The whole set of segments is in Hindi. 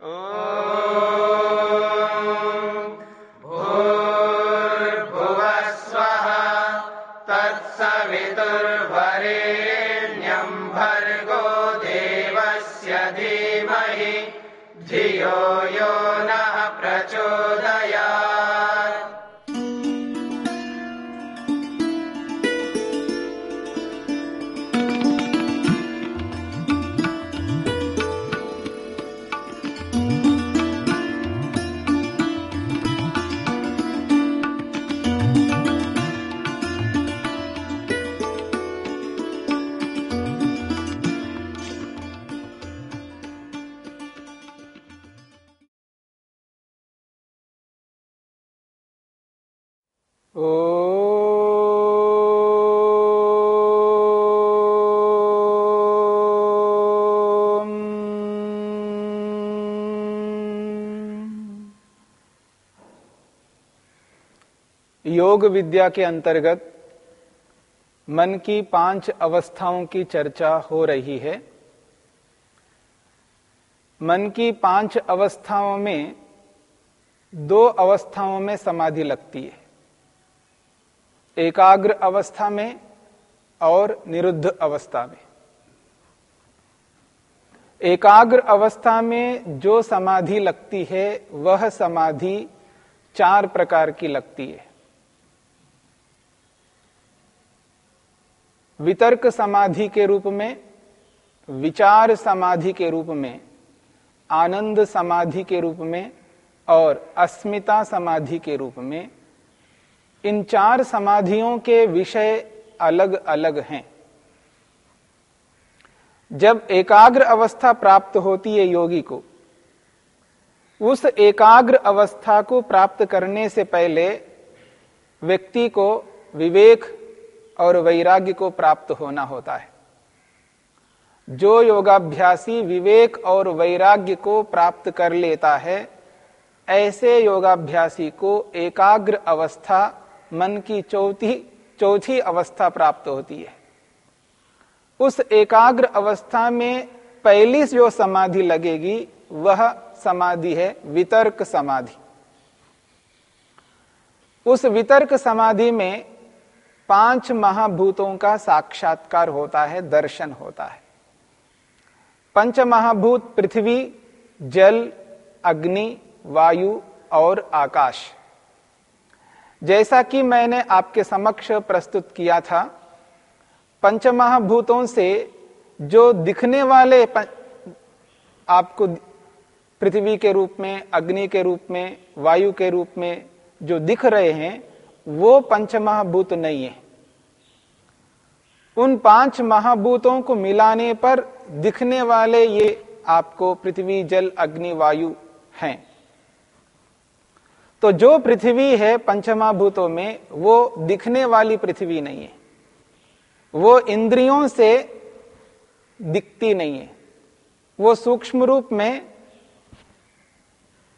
Oh. योग विद्या के अंतर्गत मन की पाँच अवस्थाओं की चर्चा हो रही है। मन की पाँच अवस्थाओं में दो अवस्थाओं में समाधि लगती है। एकाग्र अवस्था में और निरुद्ध अवस्था में। एकाग्र अवस्था में जो समाधि लगती है, वह समाधि चार प्रकार की लगती है। वितर्क समाधि के रूप में, विचार समाधि के रूप में, आनंद समाधि के रूप में और अस्मिता समाधि के रूप में, इन चार समाधियों के विषय अलग अलग हैं। जब एकाग्र अवस्था प्राप्त होती है योगी को, उस एकाग्र अवस्था को प्राप्त करने से पहले व्यक्ति को विवेक और वैराग्य को प्राप्त होना होता है। जो योगाभ्यासी विवेक और वैराग्य को प्राप्त कर लेता है, ऐसे योगाभ्यासी को एकाग्र अवस्था, मन की चौथी चौथी अवस्था प्राप्त होती है। उस एकाग्र अवस्था में पहली जो समाधि लगेगी, वह समाधि है वितर्क समाधि। उस वितर्क समाधि में पाँच महाभूतों का साक्षात्कार होता है, दर्शन होता है। पंच महाभूत पृथ्वी, जल, अग्नि, वायु और आकाश। जैसा कि मैंने आपके समक्ष प्रस्तुत किया था, पंच महाभूतों से जो दिखने वाले आपको पृथ्वी के रूप में, अग्नि के रूप में, वायु के रूप में जो दिख रहे हैं वो पंच महाभूत नहीं है। उन पाँच महाभूतों को मिलाने पर दिखने वाले ये आपको पृथ्वी, जल, अग्नि, वायु हैं। तो जो पृथ्वी है पंचमहाभूतों में, वो दिखने वाली पृथ्वी नहीं है। वो इंद्रियों से दिखती नहीं है। वो सूक्ष्म रूप में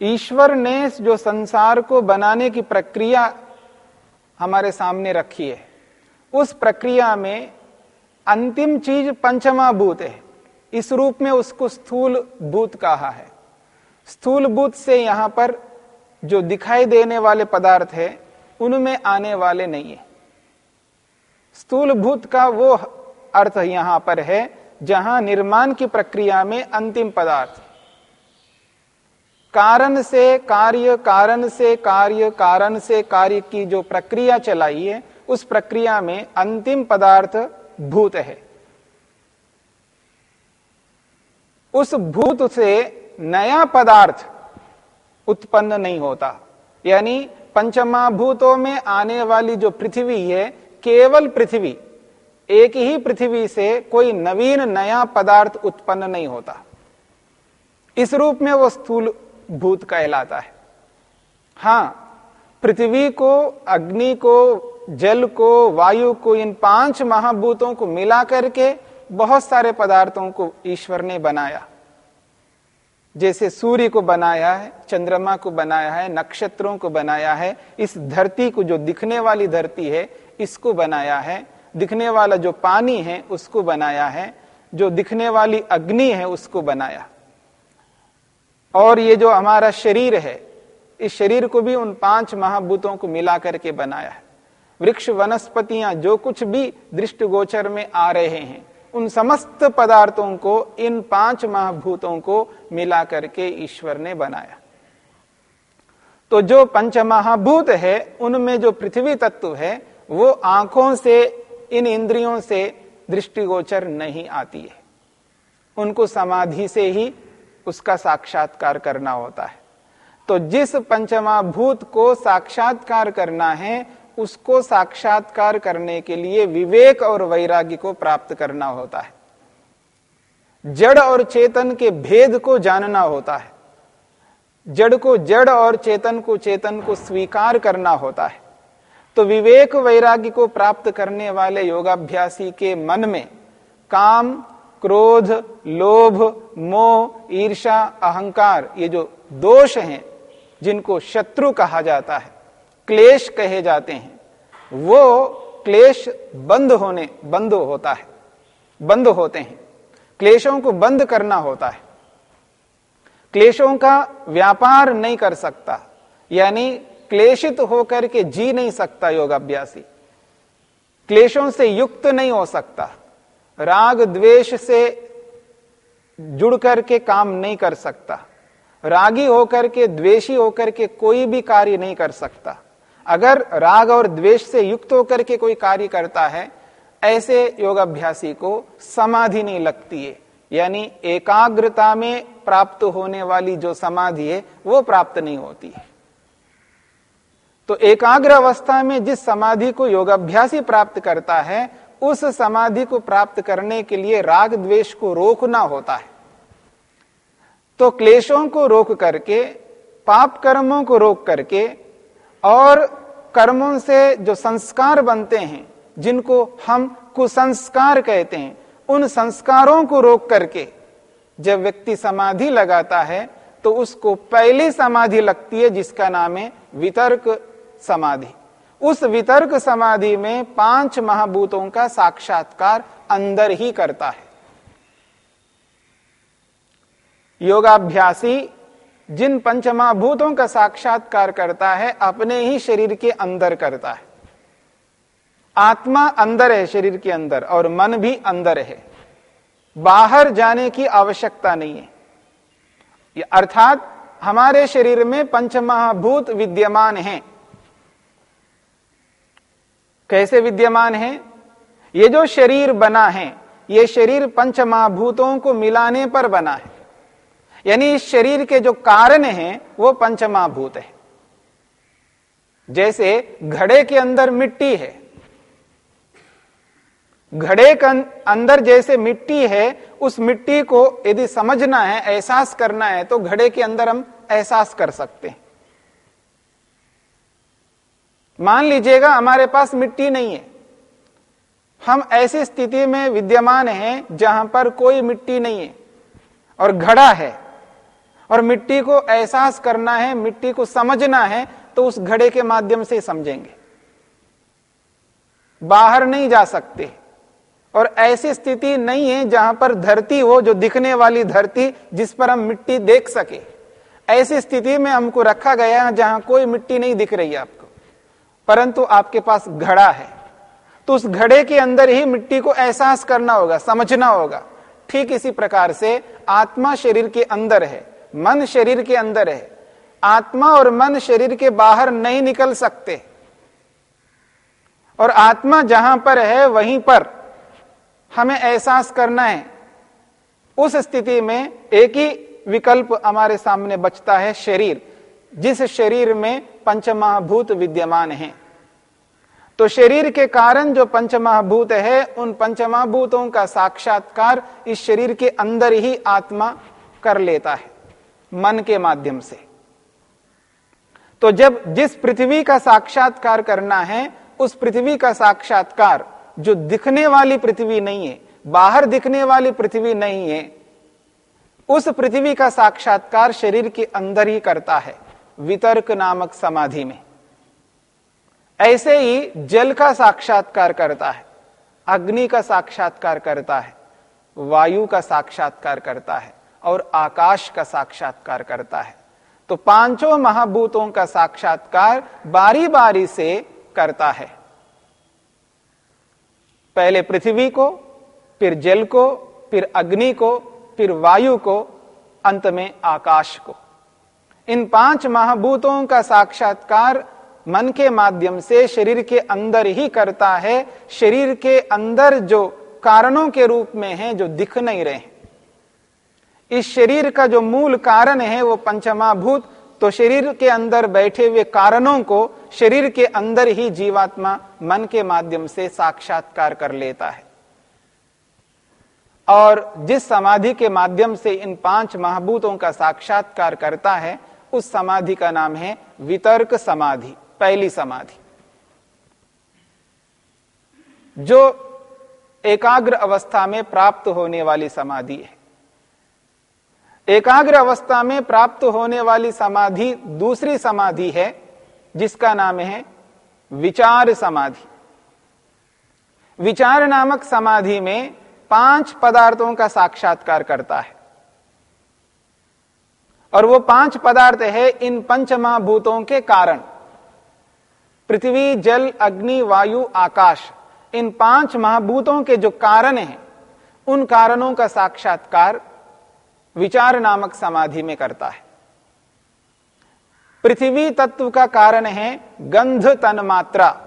ईश्वर ने जो संसार को बनाने की प्रक्रिया हमारे सामने रखी है। उस प्रक्रिया में अंतिम चीज़ पंचमा भूत है। इस रूप में उसको स्थूल भूत कहा है। स्थूल भूत से यहाँ पर जो दिखाई देने वाले पदार्थ है, उनमें आने वाले नहीं है। स्थूल भूत का वो अर्थ यहाँ पर है, जहाँ निर्माण की प्रक्रिया में अंतिम पदार्थ कारण से कार्य, कारण से कार्य, कारण से कार्य की जो प्रक्रिया चलाई है, उस प्रक्रिया में अंतिम पदार्थ भूत है। उस भूत से नया पदार्थ उत्पन्न नहीं होता। यानी पंचमा भूतों में आने वाली जो पृथ्वी है, केवल पृथ्वी, एक ही पृथ्वी से कोई नवीन नया पदार्थ उत्पन्न नहीं होता। इस रूप में वो स्थूल भूत कहलाता है। हाँ, पृथ्वी को, अग्नि को, जल को, वायु को, इन पाँच महाभूतों को मिला करके बहुत सारे पदार्थों को ईश्वर ने बनाया। जैसे सूर्य को बनाया है, चंद्रमा को बनाया है, नक्षत्रों को बनाया है, इस धरती को जो दिखने वाली धरती है, इसको बनाया है। दिखने वाला जो पानी है, उसको बनाया है। जो दिखने वाली अग्नि है, उसको बनाया। और ये जो हमारा शरीर है, इस शरीर को भी उन पाँच महाभूतों को मिला करके बनाया है। वृक्ष, वनस्पतियाँ, जो कुछ भी दृष्टि गोचर में आ रहे हैं, उन समस्त पदार्थों को, इन पाँच महाभूतों को मिला करके ईश्वर ने बनाया। तो जो पंच महाभूत है, उनमें जो पृथ्वी तत्व है, वो आँखों से, इन इंद्रियों से दृष्टिगोचर नहीं आती है। उनको समाधि से ही उसका साक्षात्कार करना होता है। तो जिस पंचमा भूत को साक्षात्कार करना है, उसको साक्षात्कार करने के लिए विवेक और वैराग्य को प्राप्त करना होता है। जड़ और चेतन के भेद को जानना होता है। जड़ को जड़ और चेतन को चेतन को स्वीकार करना होता है। तो विवेक वैराग्य को प्राप्त करने वाले योगाभ्यासी के मन में काम क्रोध, लोभ, मोह ईर्षा अहंकार, ये जो दोष हैं, जिनको शत्रु कहा जाता है, क्लेश कहे जाते हैं, वो क्लेश बंद होने, बंद होता है, बंद होते हैं। क्लेशों को बंद करना होता है। क्लेशों का व्यापार नहीं कर सकता, यानी क्लेशित होकर के जी नहीं सकता योगाभ्यासी। क्लेशों से युक्त नहीं हो सकता। राग द्वेष से जुड़ करके काम नहीं कर सकता। रागी होकर के, द्वेषी होकर के कोई भी कार्य नहीं कर सकता। अगर राग और द्वेष से युक्त होकर के कोई कार्य करता है, ऐसे योगाभ्यासी को समाधि नहीं लगती है। यानी एकाग्रता में प्राप्त होने वाली जो समाधि है, वो प्राप्त नहीं होती है। तो एकाग्र अवस्था में जिस समाधि को योगाभ्यासी प्राप्त करता है उस समाधि को प्राप्त करने के लिए राग द्वेष को रोकना होता है। तो क्लेशों को रोक करके, पाप कर्मों को रोक करके और कर्मों से जो संस्कार बनते हैं, जिनको हम कुसंस्कार कहते हैं, उन संस्कारों को रोक करके जब व्यक्ति समाधि लगाता है तो उसको पहली समाधि लगती है, जिसका नाम है वितर्क समाधि। उस वितर्क समाधि में पाँच महाभूतों का साक्षात्कार अंदर ही करता है। योगाभ्यासी जिन पंचमाभूतों का साक्षात्कार करता है, अपने ही शरीर के अंदर करता है। आत्मा अंदर है, शरीर के अंदर, और मन भी अंदर है। बाहर जाने की आवश्यकता नहीं है। अर्थात, हमारे शरीर में पंचमहाभूत विद्यमान हैं। कैसे विद्यमान है? ये जो शरीर बना है, ये शरीर पंचमहाभूतों को मिलाने पर बना है। यानी इस शरीर के जो कारण हैं, वो पंचमहाभूत है। जैसे घड़े के अंदर मिट्टी है। घड़े के अंदर जैसे मिट्टी है, उस मिट्टी को यदि समझना है, एहसास करना है तो घड़े के अंदर हम एहसास कर सकते हैं। मान लीजिएगा, हमारे पास मिट्टी नहीं है। हम ऐसी स्थिति में विद्यमान हैं जहाँ पर कोई मिट्टी नहीं है और घड़ा है। और मिट्टी को एहसास करना है, मिट्टी को समझना है तो उस घड़े के माध्यम से समझेंगे। बाहर नहीं जा सकते। और ऐसी स्थिति नहीं है जहाँ पर धरती हो, जो दिखने वाली धरती जिस पर हम मिट्टी देख सके। ऐसी स्थिति में हमको रखा गया है जहाँ कोई मिट्टी नहीं दिख रही आपको। परंतु आपके पास घड़ा है तो उस घड़े के अंदर ही मिट्टी को एहसास करना होगा, समझना होगा। ठीक इसी प्रकार से आत्मा शरीर के अंदर है, मन शरीर के अंदर है। आत्मा और मन शरीर के बाहर नहीं निकल सकते। और आत्मा जहाँ पर है, वहीं पर हमें एहसास करना है। उस स्थिति में एक ही विकल्प हमारे सामने बचता है, शरीर, जिस शरीर में पंचमहाभूत विद्यमान है। तो शरीर के कारण जो पंचमहाभूत है, उन पंचमहाभूतों का साक्षात्कार इस शरीर के अंदर ही आत्मा कर लेता है, मन के माध्यम से। तो जब जिस पृथ्वी का साक्षात्कार करना है, उस पृथ्वी का साक्षात्कार जो दिखने वाली पृथ्वी नहीं है, बाहर दिखने वाली पृथ्वी नहीं है, उस पृथ्वी का साक्षात्कार शरीर के अंदर ही करता है, वितर्क नामक समाधि में। ऐसे ही जल का साक्षात्कार करता है, अग्नि का साक्षात्कार करता है, वायु का साक्षात्कार करता है और आकाश का साक्षात्कार करता है। तो पाँचों महाभूतों का साक्षात्कार बारी बारी से करता है। पहले पृथ्वी को, फिर जल को, फिर अग्नि को, फिर वायु को, अंत में आकाश को। इन पाँच महाभूतों का साक्षात्कार मन के माध्यम से शरीर के अंदर ही करता है। शरीर के अंदर जो कारणों के रूप में है, जो दिख नहीं रहे इस शरीर का जो मूल कारण है, वो पंचमाभूत तो शरीर के अंदर बैठे हुए कारणों को शरीर के अंदर ही जीवात्मा मन के माध्यम से साक्षात्कार कर लेता है। और जिस समाधि के माध्यम से इन पाँच महाभूतों का साक्षात्कार करता है, उस समाधि का नाम है वितर्क समाधि। पहली समाधि। जो एकाग्र अवस्था में प्राप्त होने वाली समाधि है। एकाग्र अवस्था में प्राप्त होने वाली समाधि दूसरी समाधि है, जिसका नाम है विचार समाधि। विचार नामक समाधि में पाँच पदार्थों का साक्षात्कार करता है। और वो पाँच पदार्थ है इन पंच महाभूतों के कारण। पृथ्वी, जल, अग्नि, वायु, आकाश, इन पाँच महाभूतों के जो कारण हैं, उन कारणों का साक्षात्कार विचार नामक समाधि में करता है। पृथ्वी तत्व का कारण है गंध तन मात्रा।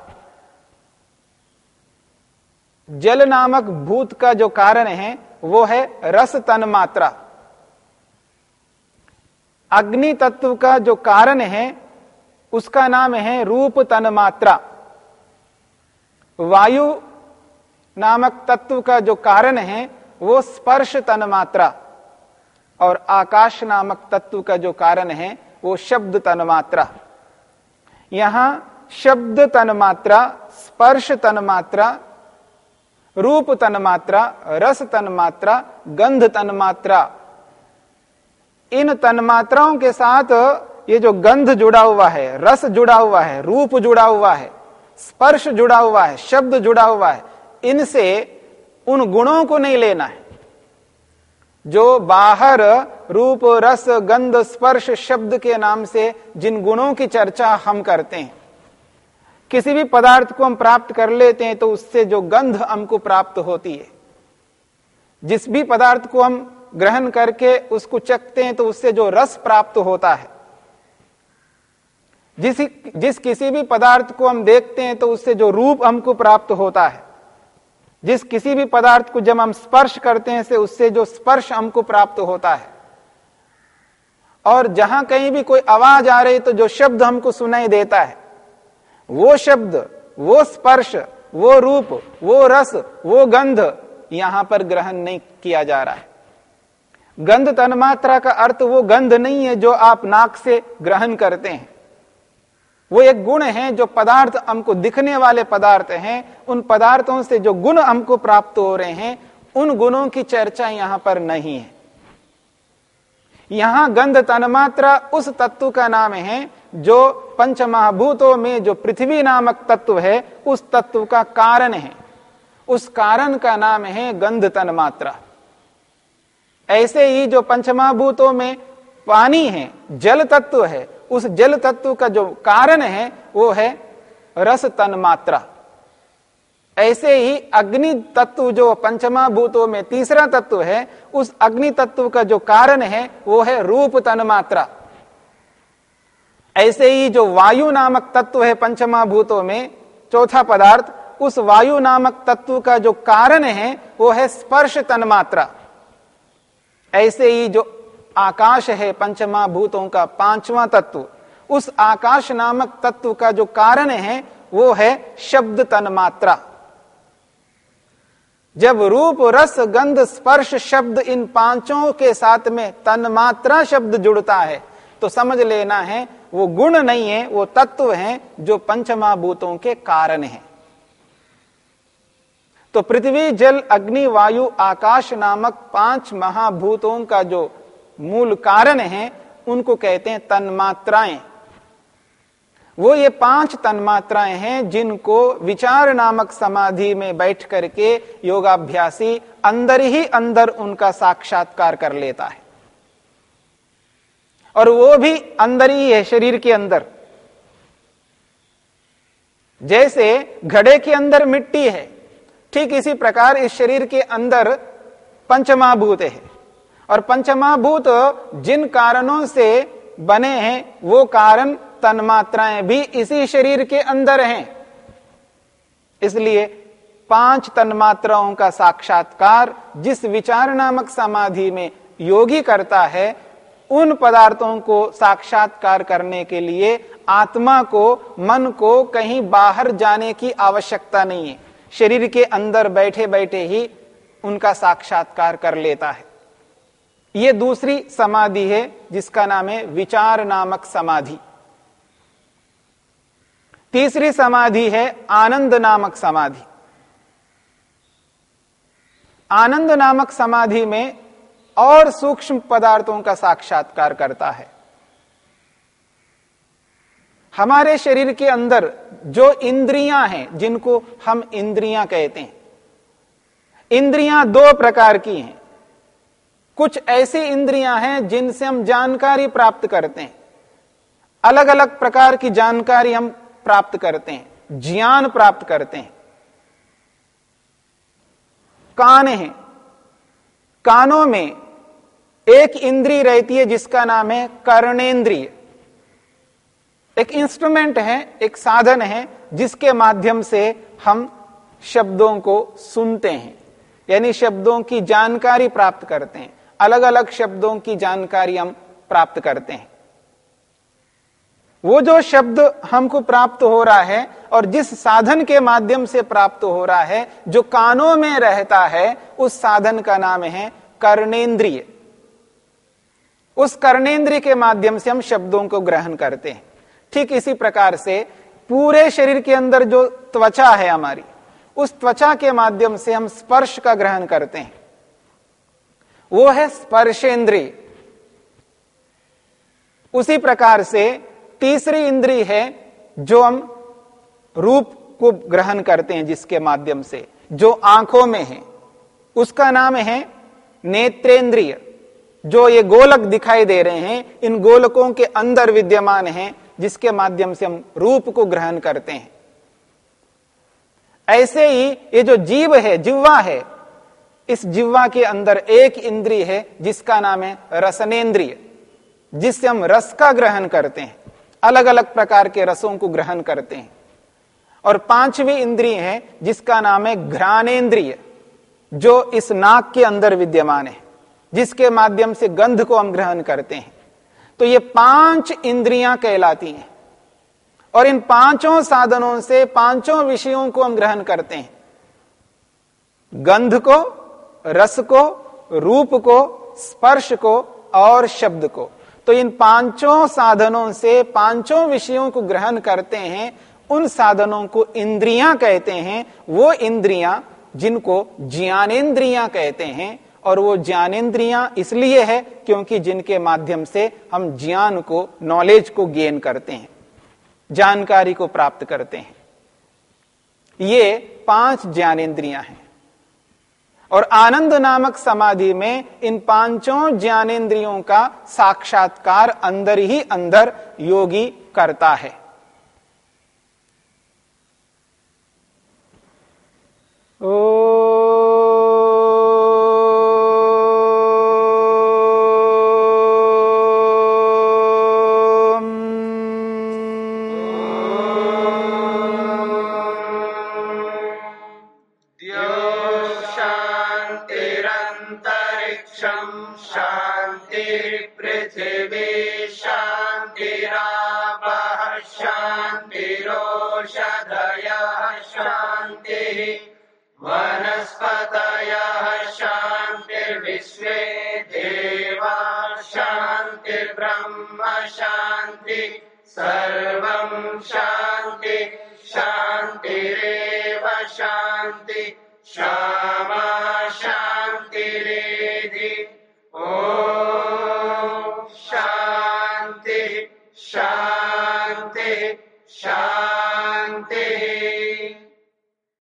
जल नामक भूत का जो कारण है, वो है रस तन मात्रा। अग्नि तत्व का जो कारण है उसका नाम है रूप तन्मात्रा वायु नामक तत्व का जो कारण है, वो स्पर्श तन्मात्रा और आकाश नामक तत्व का जो कारण है, वो शब्द तन्मात्रा यहाँ शब्द तन्मात्रा स्पर्श तन्मात्रा रूप तन्मात्रा रस तन्मात्रा गंध तन्मात्रा इन तन्मात्राओं के साथ ये जो गंध जुड़ा हुआ है, रस जुड़ा हुआ है, रूप जुड़ा हुआ है, स्पर्श जुड़ा हुआ है, शब्द जुड़ा हुआ है, इनसे उन गुणों को नहीं लेना है। जो बाहर रूप, रस, गंध, स्पर्श, शब्द के नाम से जिन गुणों की चर्चा हम करते हैं, किसी भी पदार्थ को हम प्राप्त कर लेते हैं तो उससे जो गंध हमको प्राप्त होती है। जिस भी पदार्थ को हम ग्रहण करके उसको चखते हैं तो उससे जो रस प्राप्त होता है जिस जिस किसी भी पदार्थ को हम देखते हैं तो उससे जो रूप हमको प्राप्त होता है, जिस किसी भी पदार्थ को जब हम स्पर्श करते हैं से उससे जो स्पर्श हमको प्राप्त होता है। और जहाँ कहीं भी कोई आवाज़ आ रही तो जो शब्द हमको सुनाई देता है, वो शब्द, वो स्पर्श, वो रूप, वो रस, वो गंध यहाँ पर ग्रहण नहीं किया जा रहा है। गंध तन्मात्रा का अर्थ वो गंध नहीं है जो आप नाक से ग्रहण करते हैं। वो एक गुण है जो पदार्थ हमको दिखने वाले पदार्थ हैं। उन पदार्थों से जो गुण हमको प्राप्त हो रहे हैं, उन गुणों की चर्चा यहाँ पर नहीं है। यहाँ गंध तन्मात्रा उस तत्व का नाम है, जो पंच महाभूतों में जो पृथ्वी नामक तत्व है, उस तत्व का कारण है। उस कारण का नाम है गंध तन्मात्रा। ऐसे ही जो पंचमहाभूतों में पानी है, जल तत्व है उस जल तत्व का जो कारण है, वो है रस तन मात्रा। ऐसे ही अग्नि तत्व जो पंचमा भूतों में तीसरा तत्व है, उस अग्नि तत्व का जो कारण है, वो है रूप तन मात्रा। ऐसे ही जो वायु नामक तत्व है पंचमा भूतों में, चौथा पदार्थ, उस वायु नामक तत्व का जो कारण है, वो है स्पर्श तन मात्रा। ऐसे ही जो आकाश है पंचमा भूतों का पांचवा तत्व। उस आकाश नामक तत्व का जो कारण है, वो है शब्द तन्मात्रा। जब रूप, रस, गंध, स्पर्श शब्द इन पाँचों के साथ में तन्मात्रा शब्द जुड़ता है तो समझ लेना है, वो गुण नहीं है, वो तत्व है जो पंचमा भूतों के कारण है। तो पृथ्वी, जल, अग्नि, वायु, आकाश नामक पाँच महाभूतों का जो मूल कारण है, उनको कहते हैं तन्मात्राएँ। वो ये पाँच तन्मात्राएँ हैं जिनको विचार नामक समाधि में बैठ करके योगाभ्यासी अंदर ही अंदर उनका साक्षात्कार कर लेता है। और वो भी अंदर ही है, शरीर के अंदर। जैसे घड़े के अंदर मिट्टी है, ठीक इसी प्रकार इस शरीर के अंदर पंचमाभूत है। और पंचमाभूत जिन कारणों से बने हैं, वो कारण तन्मात्राएँ भी इसी शरीर के अंदर हैं। इसलिए पाँच तन्मात्राओं का साक्षात्कार जिस विचार नामक समाधि में योगी करता है, उन पदार्थों को साक्षात्कार करने के लिए आत्मा को, मन को कहीं बाहर जाने की आवश्यकता नहीं है। शरीर के अंदर बैठे बैठे ही उनका साक्षात्कार कर लेता है। यह दूसरी समाधि है, जिसका नाम है विचार नामक समाधि। तीसरी समाधि है आनंद नामक समाधि। आनंद नामक समाधि में और सूक्ष्म पदार्थों का साक्षात्कार करता है। हमारे शरीर के अंदर जो इंद्रियाँ हैं, जिनको हम इंद्रियाँ कहते हैं, इंद्रियाँ दो प्रकार की हैं। कुछ ऐसी इंद्रियाँ हैं जिनसे हम जानकारी प्राप्त करते हैं। अलग अलग प्रकार की जानकारी हम प्राप्त करते हैं, ज्ञान प्राप्त करते हैं। कान है। कानों में एक इंद्री रहती है जिसका नाम है कर्णेन्द्रिय एक इंस्ट्रूमेंट है, एक साधन है, जिसके माध्यम से हम शब्दों को सुनते हैं, यानी शब्दों की जानकारी प्राप्त करते हैं। अलग अलग शब्दों की जानकारी हम प्राप्त करते हैं। वो जो शब्द हमको प्राप्त हो रहा है और जिस साधन के माध्यम से प्राप्त हो रहा है, जो कानों में रहता है, उस साधन का नाम है कर्णेंद्रिय। उस कर्णेंद्रिय के माध्यम से हम शब्दों को ग्रहण करते हैं। ठीक इसी प्रकार से पूरे शरीर के अंदर जो त्वचा है हमारी, उस त्वचा के माध्यम से हम स्पर्श का ग्रहण करते हैं। वो है स्पर्शेंद्रिय उसी प्रकार से तीसरी इंद्री है जो हम रूप को ग्रहण करते हैं जिसके माध्यम से, जो आँखों में है। उसका नाम है नेत्रेंद्रिय। जो ये गोलक दिखाई दे रहे हैं, इन गोलकों के अंदर विद्यमान हैं, जिसके माध्यम से हम रूप को ग्रहण करते हैं। ऐसे ही ये जो जीव है जिव्वा है इस जिव्वा के अंदर एक इंद्रिय है, जिसका नाम है रसनेन्द्रिय जिससे हम रस का ग्रहण करते हैं। अलग अलग प्रकार के रसों को ग्रहण करते हैं। और पांचवी इंद्रिय है, जिसका नाम है घ्राणेन्द्रिय जो इस नाक के अंदर विद्यमान है, जिसके माध्यम से गंध को हम ग्रहण करते हैं। तो ये पाँच इंद्रियाँ कहलाती हैं। और इन पाँचों साधनों से पाँचों विषयों को हम ग्रहण करते हैं। गंध को रस को, रूप को, स्पर्श को और शब्द को। तो इन पाँचों साधनों से पाँचों विषयों को ग्रहण करते हैं, उन साधनों को इंद्रियाँ कहते हैं, वो इंद्रियाँ जिनको ज्ञानेन्द्रियाँ कहते हैं, और वो ज्ञानेन्द्रियाँ इसलिए है क्योंकि जिनके माध्यम से हम ज्ञान को नॉलेज को गेन करते हैं, जानकारी को प्राप्त करते हैं। ये पाँच ज्ञानेन्द्रियाँ हैं। और आनंद नामक समाधि में इन पाँचों ज्ञानेन्द्रियों का साक्षात्कार अंदर ही अंदर योगी करता है। ओ शांति शान्तिरेव शांति श्यामा